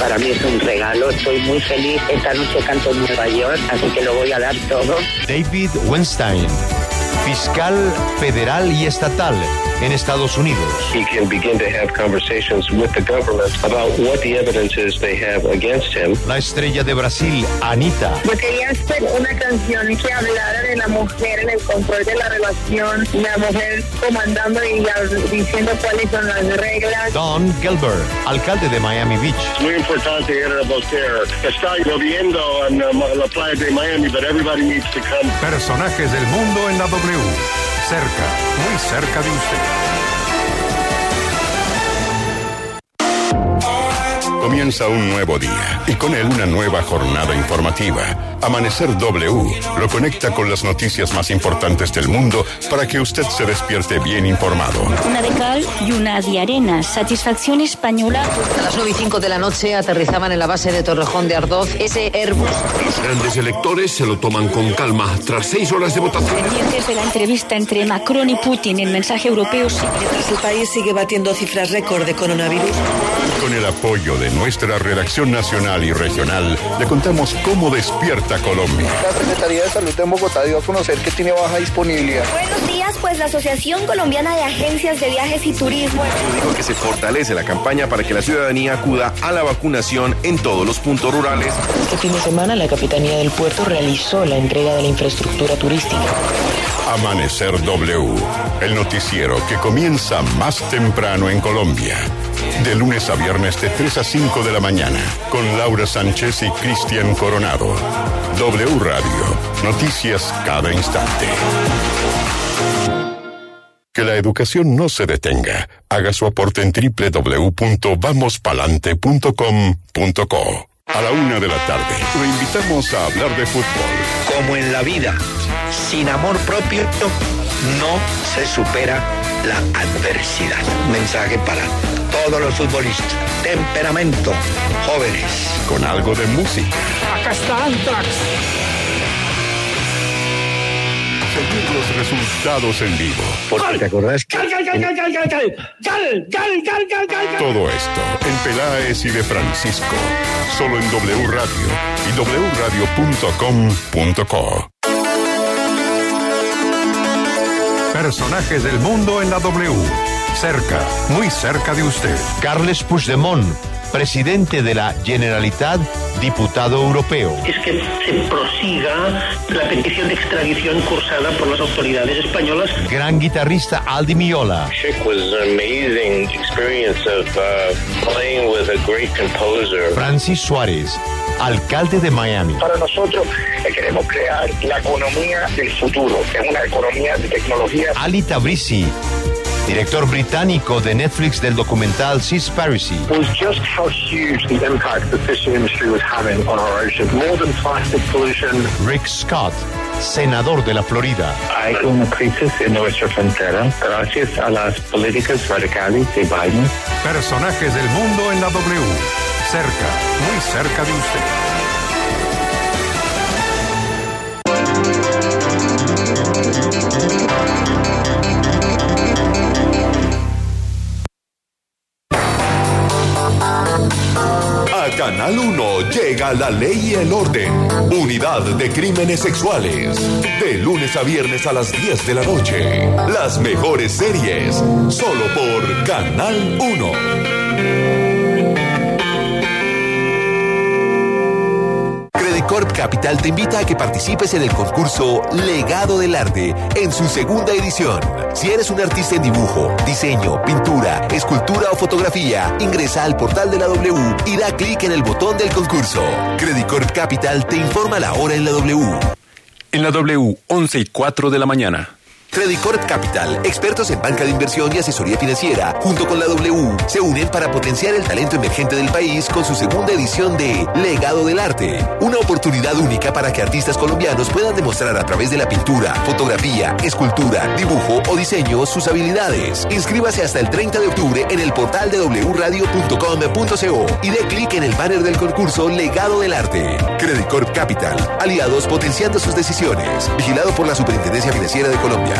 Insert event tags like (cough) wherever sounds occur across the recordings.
para mí es un regalo. Estoy muy feliz. Esta noche canto en Nueva York, así que lo voy a dar todo. David Weinstein, fiscal federal y estatal en Estados Unidos. He can begin to have conversations with the government about what the evidence is they have against him. La estrella de Brasil, Anita. Yo quería hacer una canción que hablara de la mujer en el control de la relación, la mujer comandando y diciendo cuáles son las reglas. Don Gilbert, alcalde de Miami Beach. Muy importante ir a Voltaire. Está lloviendo en uh, la playa de Miami, but everybody needs to come. Personajes del mundo en la W. Cerca, muy cerca de usted. Comienza un nuevo día y con él una nueva jornada informativa. Amanecer W lo conecta con las noticias más importantes del mundo para que usted se despierte bien informado. Una de cal y una de arena. Satisfacción española. A las 9 y 5 de la noche aterrizaban en la base de Torrejón de Ardoz ese Airbus. Los grandes electores se lo toman con calma tras seis horas de votación. Pendientes de la entrevista entre Macron y Putin, el mensaje europeo Mientras el país sigue batiendo cifras récord de coronavirus. Con el apoyo de nuestra redacción nacional y regional, le contamos cómo despierta Colombia. La Secretaría de Salud de Bogotá dio a conocer que tiene baja disponibilidad. Buenos días, pues la Asociación Colombiana de Agencias de Viajes y Turismo dijo que se fortalece la campaña para que la ciudadanía acuda a la vacunación en todos los puntos rurales. Este fin de semana la Capitanía del Puerto realizó la entrega de la infraestructura turística. Amanecer W, el noticiero que comienza más temprano en Colombia. De lunes a viernes de 3 a 5 de la mañana, con Laura Sánchez y Cristian Coronado. W Radio, noticias cada instante. Que la educación no se detenga. Haga su aporte en www.vamospalante.com.co. A la una de la tarde, lo invitamos a hablar de fútbol. Como en la vida, sin amor propio no se supera la adversidad. Mensaje para todos los futbolistas. Temperamento, jóvenes. Con algo de música. Acá está Antrax. Seguir los resultados en vivo. Porque te acordás que... Todo esto en Peláez y de Francisco. Solo en W Radio y wradio.com.co. Personajes del mundo en la W. Cerca, muy cerca de usted. Carles Puigdemont, presidente de la Generalitat, diputado europeo. Es que se prosiga la petición de extradición cursada por las autoridades españolas. Gran guitarrista Aldi Miola. Chick was an amazing experience of playing with a great composer. Francis Suárez, alcalde de Miami. Para nosotros eh, queremos crear la economía del futuro, es una economía de tecnología. Ali Tabrisi, director británico de Netflix del documental Seaspiracy. was just how huge the impact the fishing industry was having on our ocean. More than plastic pollution. Rick Scott, senador de la Florida. Hay una crisis en nuestra frontera gracias a las políticas radicales de Biden. Personajes del mundo en la W. Cerca, muy cerca de usted. Canal 1 llega la ley y el orden. Unidad de crímenes sexuales. De lunes a viernes a las 10 de la noche. Las mejores series. Solo por Canal 1. Credicorp Capital te invita a que participes en el concurso Legado del Arte en su segunda edición. Si eres un artista en dibujo, diseño, pintura, escultura o fotografía, ingresa al portal de la W y da clic en el botón del concurso. Credicorp Capital te informa la hora en la W. En la W, 11 y 4 de la mañana. Credicorp Capital, expertos en banca de inversión y asesoría financiera, junto con la W, se unen para potenciar el talento emergente del país con su segunda edición de Legado del Arte. Una oportunidad única para que artistas colombianos puedan demostrar a través de la pintura, fotografía, escultura, dibujo o diseño sus habilidades. Inscríbase hasta el 30 de octubre en el portal de wradio.com.co y dé clic en el banner del concurso Legado del Arte. Credicorp Capital, aliados potenciando sus decisiones. Vigilado por la Superintendencia Financiera de Colombia.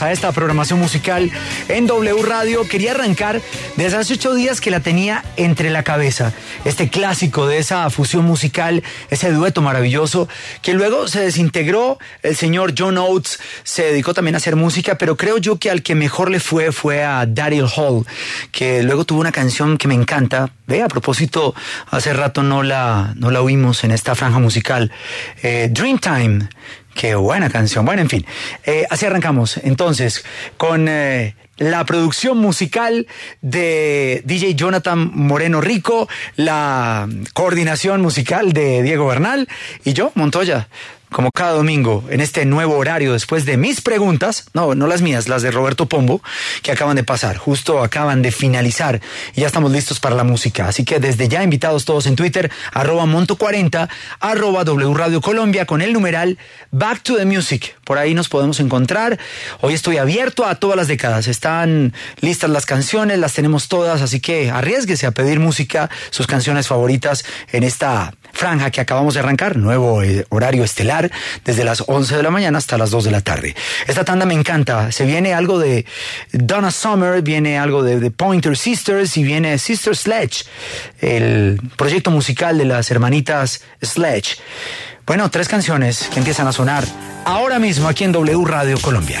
A esta programación musical en W Radio. Quería arrancar desde hace ocho días que la tenía entre la cabeza. Este clásico de esa fusión musical, ese dueto maravilloso, que luego se desintegró. El señor John Oates se dedicó también a hacer música, pero creo yo que al que mejor le fue fue a Daryl Hall, que luego tuvo una canción que me encanta. Ve, a propósito, hace rato no la, no la oímos en esta franja musical. Eh, Dreamtime Qué buena canción. Bueno, en fin, eh, así arrancamos entonces con eh, la producción musical de DJ Jonathan Moreno Rico, la coordinación musical de Diego Bernal y yo, Montoya como cada domingo, en este nuevo horario, después de mis preguntas, no, no las mías, las de Roberto Pombo, que acaban de pasar, justo acaban de finalizar y ya estamos listos para la música. Así que desde ya invitados todos en Twitter, arroba Monto40, arroba W Radio Colombia con el numeral Back to the Music. Por ahí nos podemos encontrar. Hoy estoy abierto a todas las décadas. Están listas las canciones, las tenemos todas, así que arriesguese a pedir música, sus canciones favoritas en esta franja que acabamos de arrancar, nuevo eh, horario estelar, desde las 11 de la mañana hasta las 2 de la tarde. Esta tanda me encanta, se viene algo de Donna Summer, viene algo de The Pointer Sisters y viene Sister Sledge, el proyecto musical de las hermanitas Sledge. Bueno, tres canciones que empiezan a sonar ahora mismo aquí en W Radio Colombia.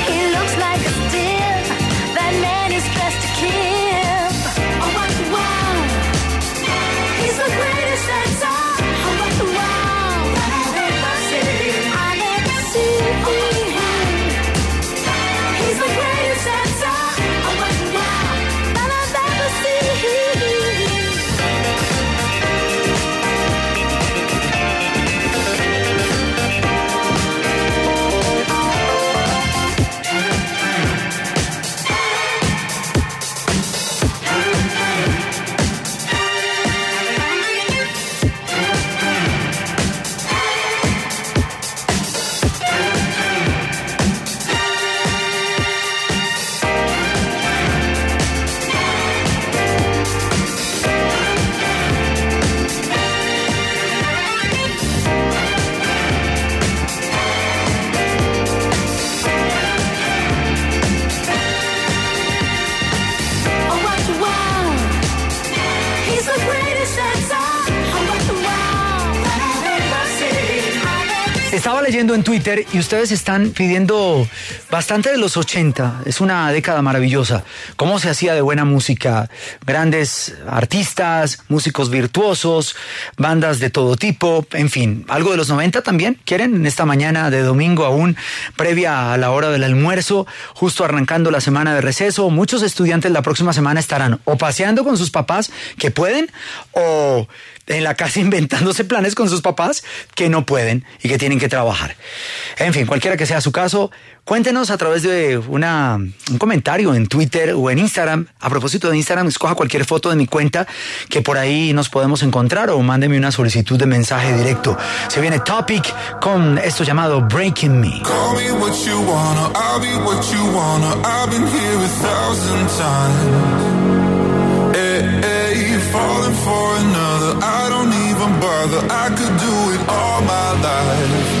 En Twitter y ustedes están pidiendo bastante de los 80. Es una década maravillosa. Cómo se hacía de buena música. Grandes artistas, músicos virtuosos, bandas de todo tipo, en fin. Algo de los 90 también. ¿Quieren? En esta mañana de domingo aún, previa a la hora del almuerzo, justo arrancando la semana de receso, muchos estudiantes la próxima semana estarán o paseando con sus papás que pueden o en la casa (laughs) inventándose planes con sus papás que no pueden y que tienen que trabajar. En fin, cualquiera que sea su caso, cuéntenos a través de una, un comentario en Twitter o en Instagram. A propósito de Instagram, escoja cualquier foto de mi cuenta que por ahí nos podemos encontrar o mándeme una solicitud de mensaje directo. Se viene Topic con esto llamado Breaking Me. Falling for another, I don't even bother. I could do it all my life.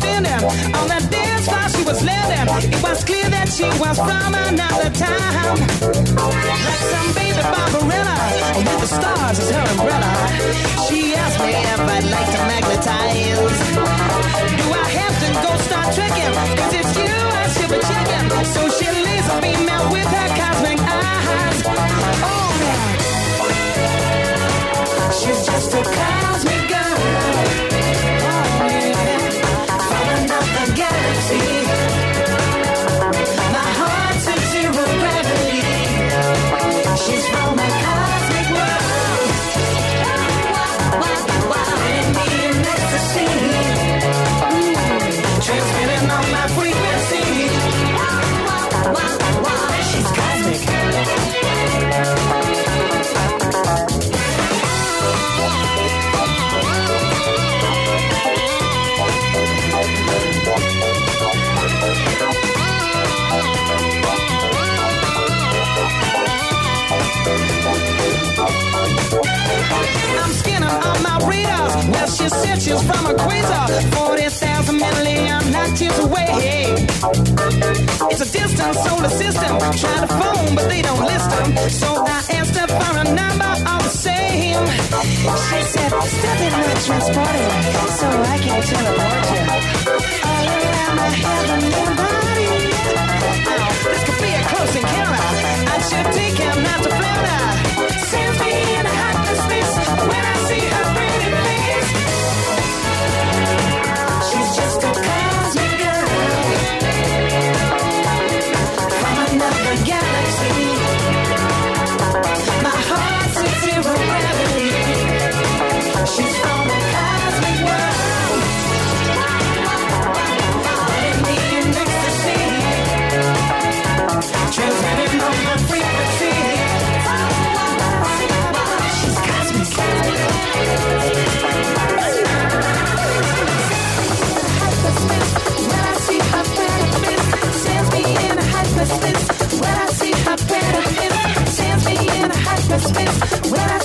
standing on that dance floor she was living. It was clear that she was from another time. Like some baby Barbarella with the stars as her umbrella. She asked me if I'd like to magnetize. Do I have to go start tricking? Is it you I should be checking? So she laser beam out with her cosmic eyes. Oh, she's just a kind. I try to phone, but they don't listen. So I asked her for a number all the same. She said, "Step in we're. So I can teleport you. All around my heavenly body. Oh, this could be a close encounter. I should take him out to Florida. substance. When I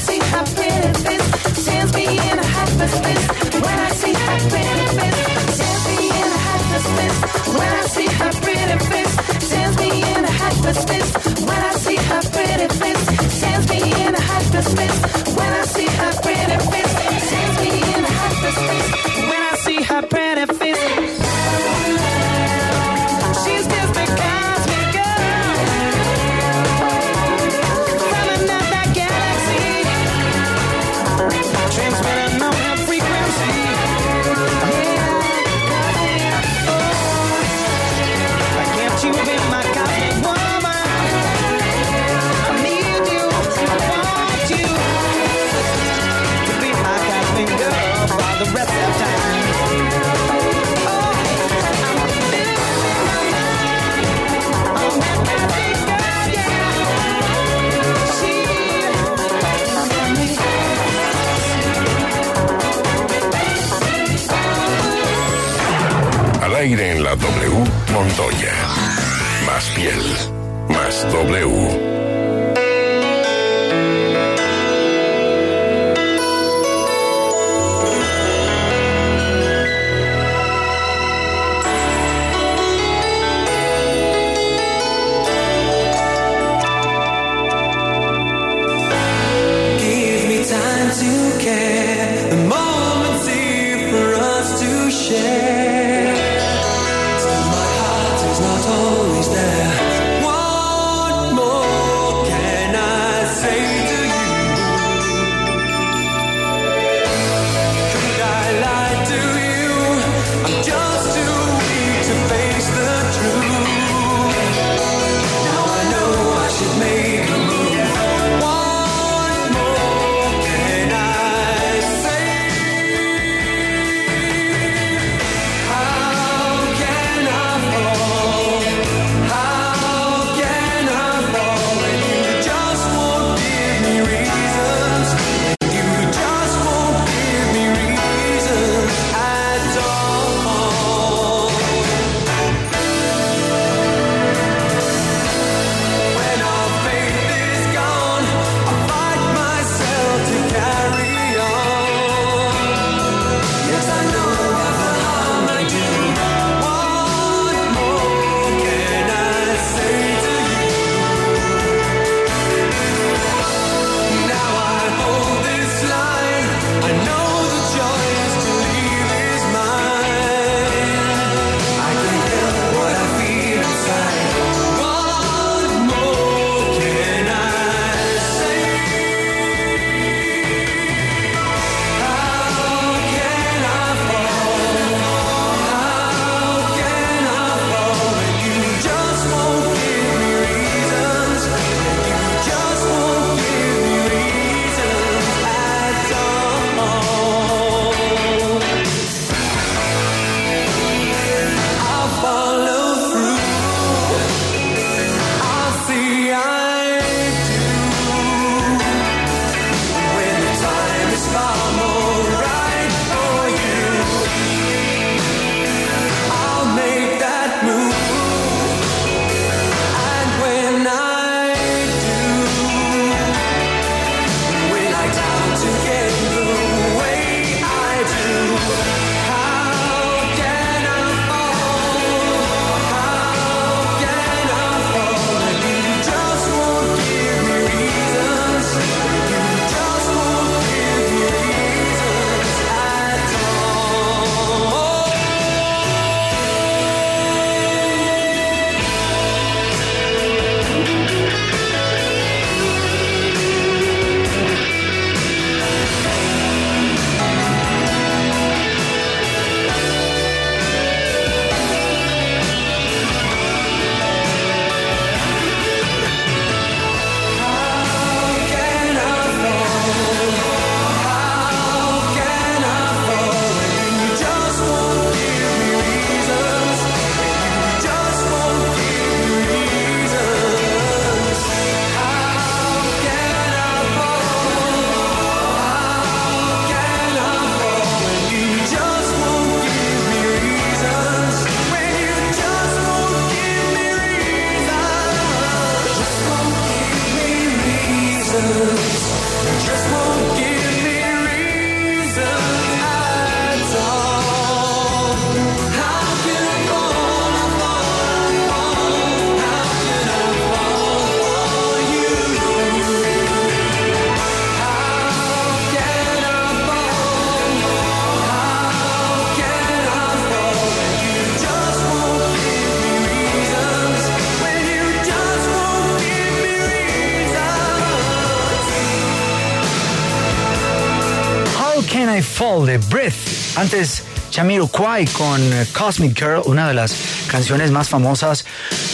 Antes, Jamiroquai con eh, Cosmic Girl, una de las canciones más famosas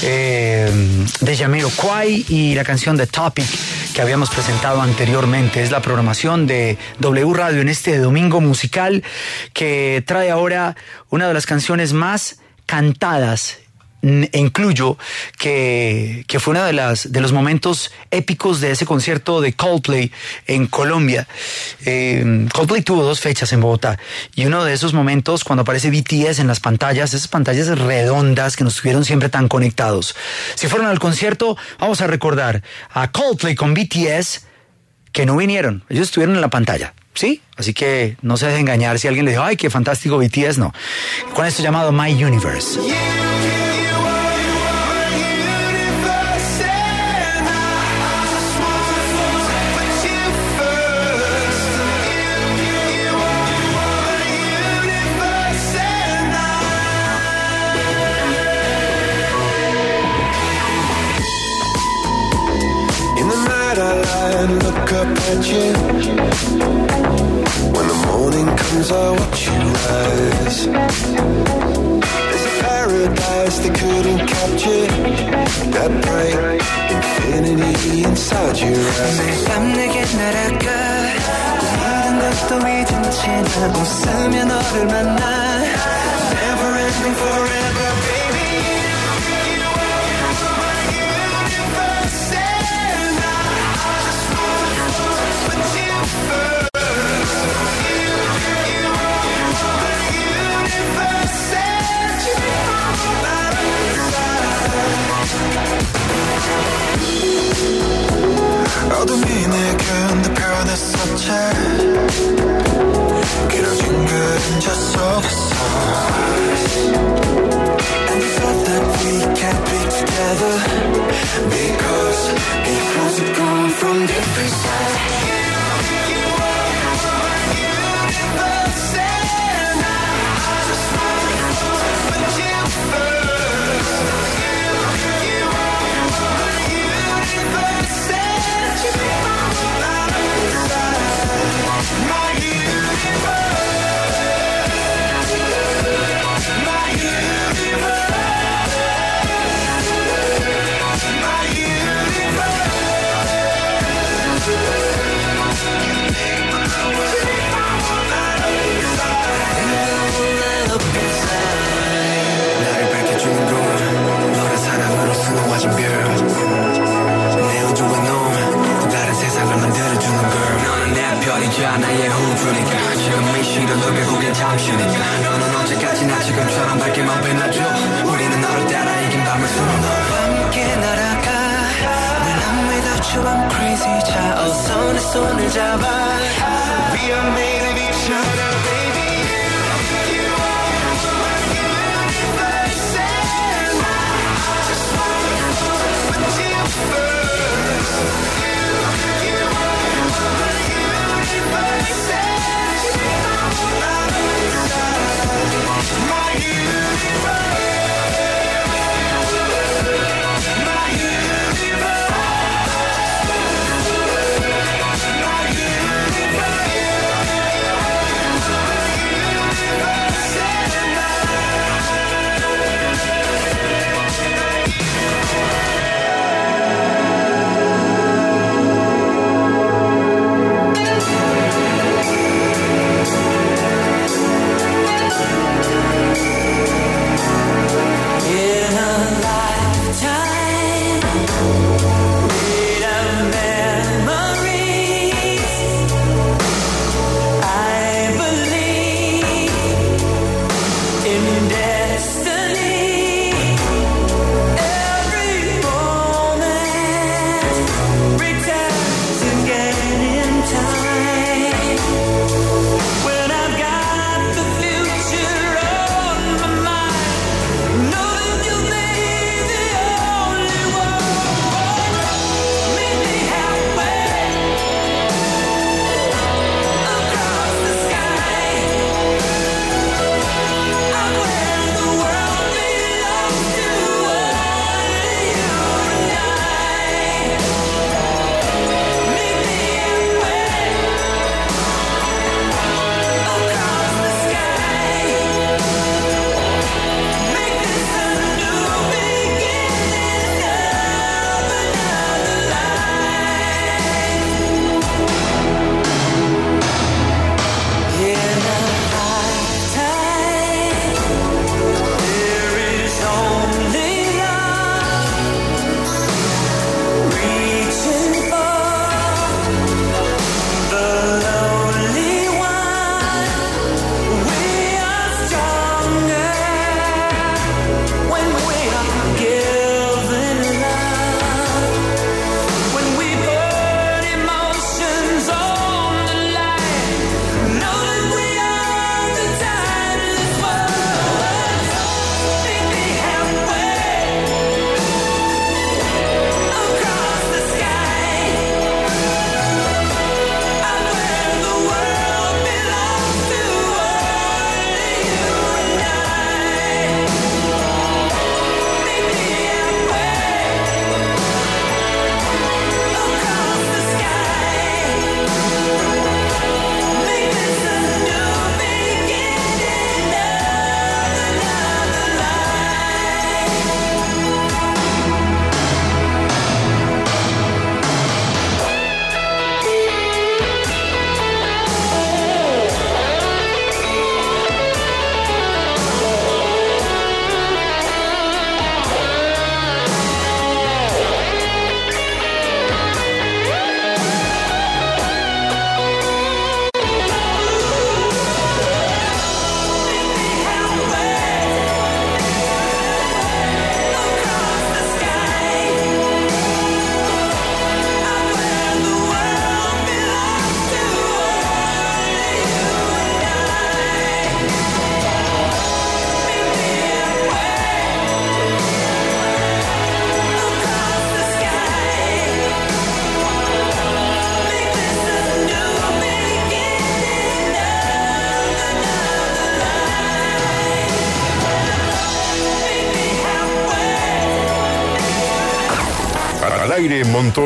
eh, de Jamiroquai y la canción de Topic que habíamos presentado anteriormente. Es la programación de W Radio en este domingo musical que trae ahora una de las canciones más cantadas incluyo que, que, fue uno de, de los momentos épicos de ese concierto de Coldplay en Colombia. Eh, Coldplay tuvo dos fechas en Bogotá y uno de esos momentos cuando aparece BTS en las pantallas, esas pantallas redondas que nos tuvieron siempre tan conectados. Si fueron al concierto, vamos a recordar a Coldplay con BTS que no vinieron, ellos estuvieron en la pantalla. ¿Sí? Así que no se dejen engañar si alguien le dijo, ay, qué fantástico BTS, no. Con esto llamado My Universe. and look up at you. When the morning comes, I watch you rise. There's a paradise they couldn't capture. That bright infinity inside your eyes. 매일 밤 내게 날아가 모든 것도 잊은 채 난 웃으며 너를 만나 Never ending forever 어둠이 내겐 더 변했었지 길어진 그림자 속에서 And you thought that we can't be together Because because we've come from different sides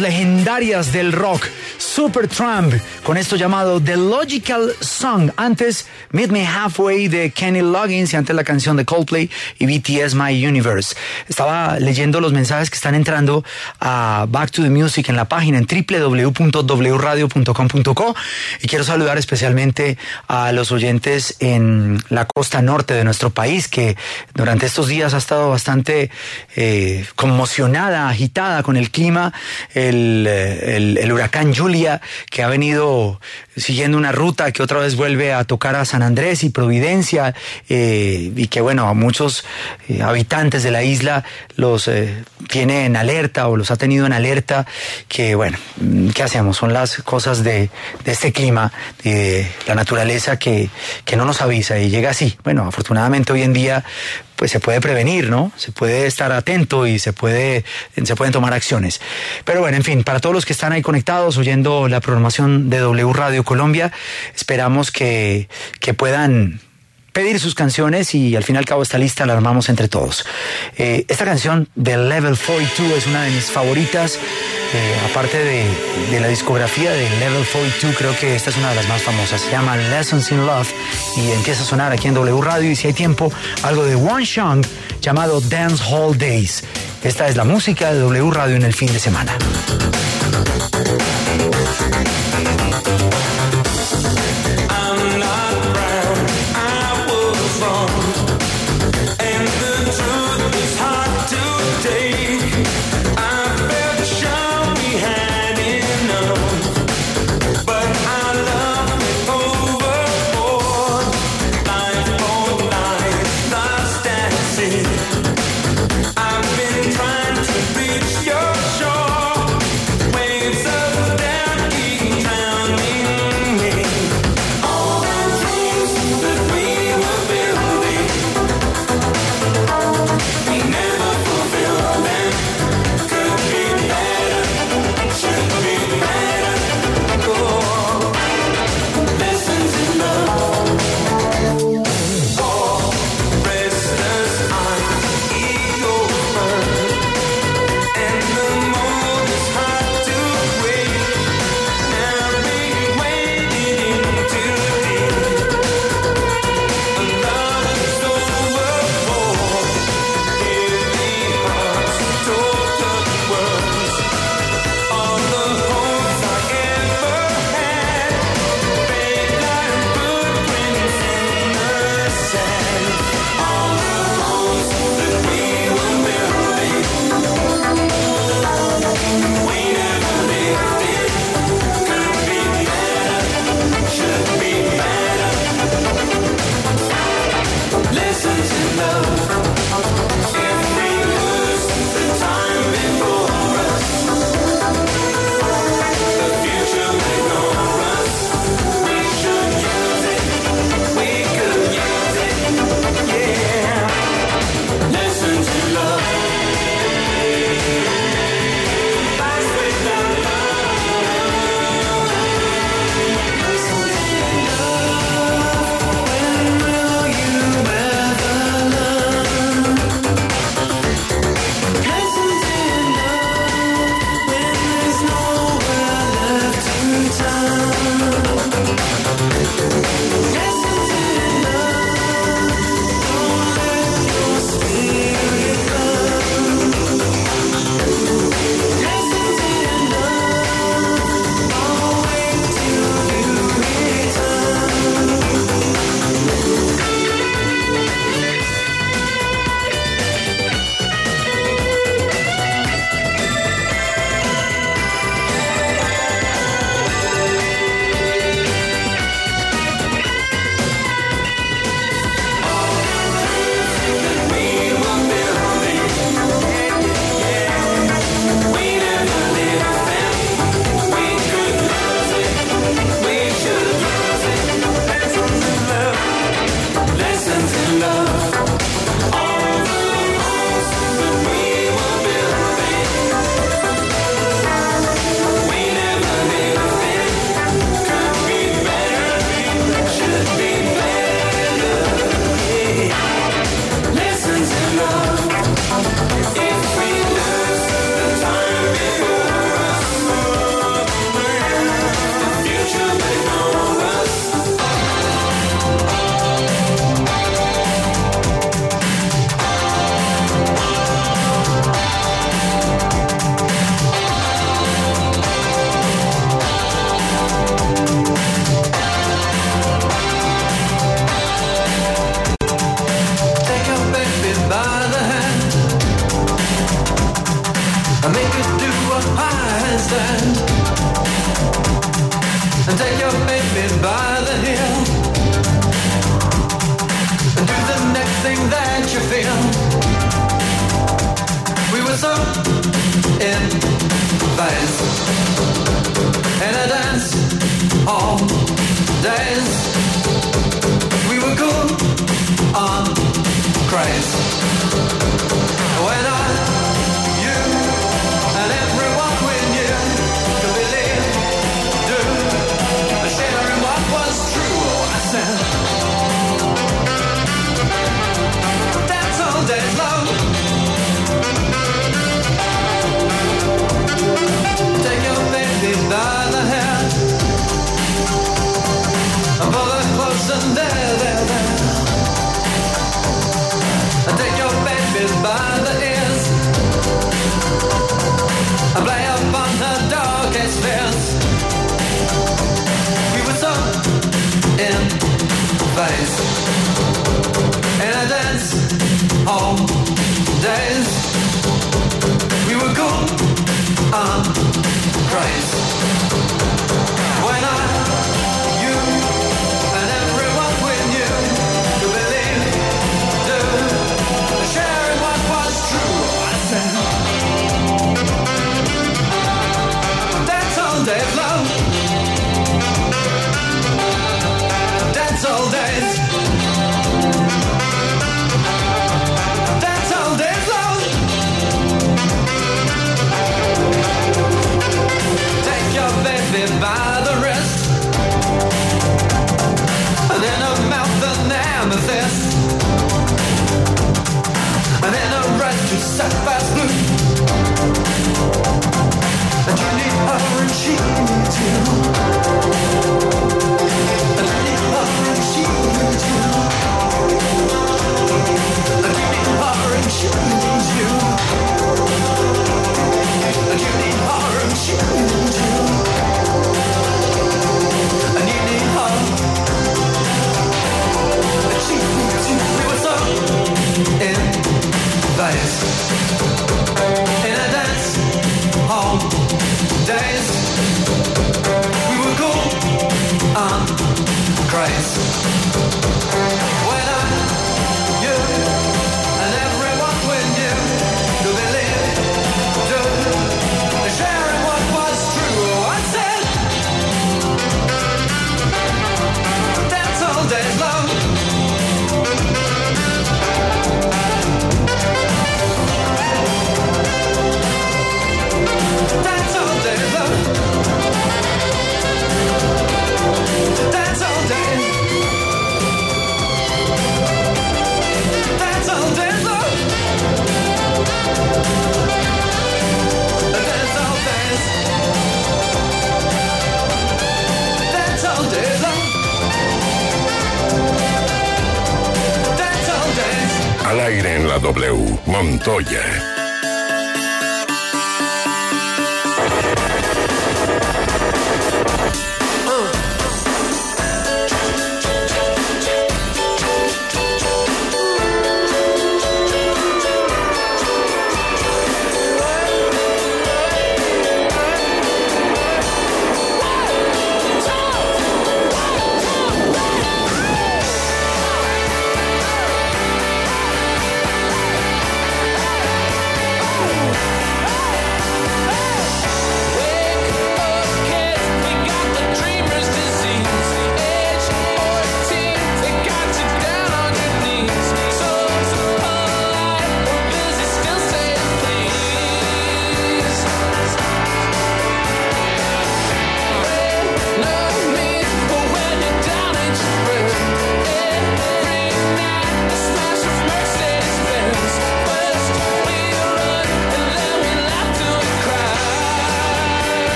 legendarias del rock, Supertramp, con esto llamado The Logical Song. Antes, Meet Me Halfway de Kenny Loggins y antes la canción de Coldplay y BTS My Universe. Estaba leyendo los mensajes que están entrando a Back to the Music en la página en www.wradio.com.co y quiero saludar especialmente a los oyentes en la costa norte de nuestro país que durante estos días ha estado bastante eh, conmocionada, agitada con el clima, el, el- huracán Julia que ha venido siguiendo una ruta que otra vez vuelve a tocar a San Andrés y Providencia eh, y que bueno, a muchos eh, habitantes de la isla los tiene en alerta o los ha tenido en alerta que bueno, mm, ¿qué hacemos? Son las cosas de, este clima, de la naturaleza que, que no nos avisa y llega así. Bueno, afortunadamente hoy en día pues se puede prevenir, ¿no? Se puede estar atento y se puede se pueden tomar acciones. Pero bueno, en fin, para todos los que están ahí conectados oyendo la programación de W Radio Colombia, esperamos que, que puedan pedir sus canciones y al fin y al cabo esta lista la armamos entre todos. Eh, esta canción de Level 42 es una de mis favoritas, eh, aparte de, de, la discografía de Level 42, creo que esta es una de las más famosas. Se llama Lessons in Love y empieza a sonar aquí en W Radio y si hay tiempo, algo de One Shang llamado Dance Hall Days. Esta es la música de W Radio en el fin de semana.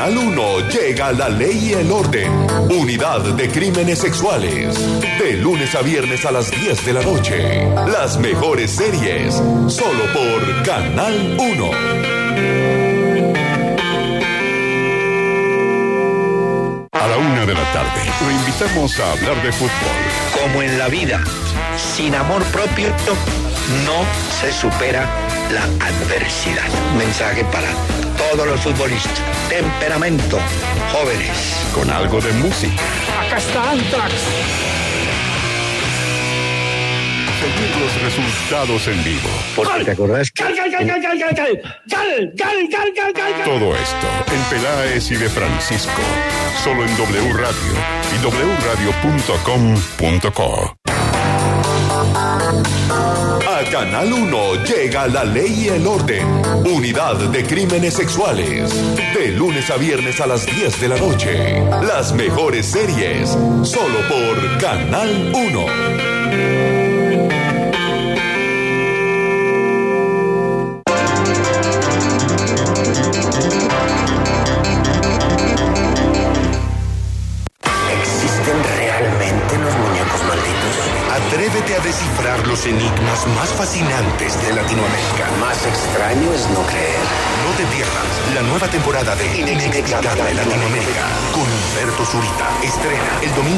Canal 1 llega la ley y el orden. Unidad de crímenes sexuales. De lunes a viernes a las 10 de la noche. Las mejores series. Solo por Canal 1. A la una de la tarde, lo invitamos a hablar de fútbol. Como en la vida, sin amor propio no se supera la adversidad. Mensaje para todos los futbolistas. Temperamento, jóvenes. Con algo de música. Acá está Antrax. Seguir los resultados en vivo. Porque te acordás que... Todo esto en Peláez y de Francisco. Solo en W Radio y wradio.com.co. A Canal 1 llega la ley y el orden. Unidad de crímenes sexuales. De lunes a viernes a las 10 de la noche. Las mejores series. Solo por Canal 1. Más fascinantes de Latinoamérica. Más extraño es no creer. No te pierdas la nueva temporada de Inexplicable Latinoamérica con Humberto Zurita. Estrena el domingo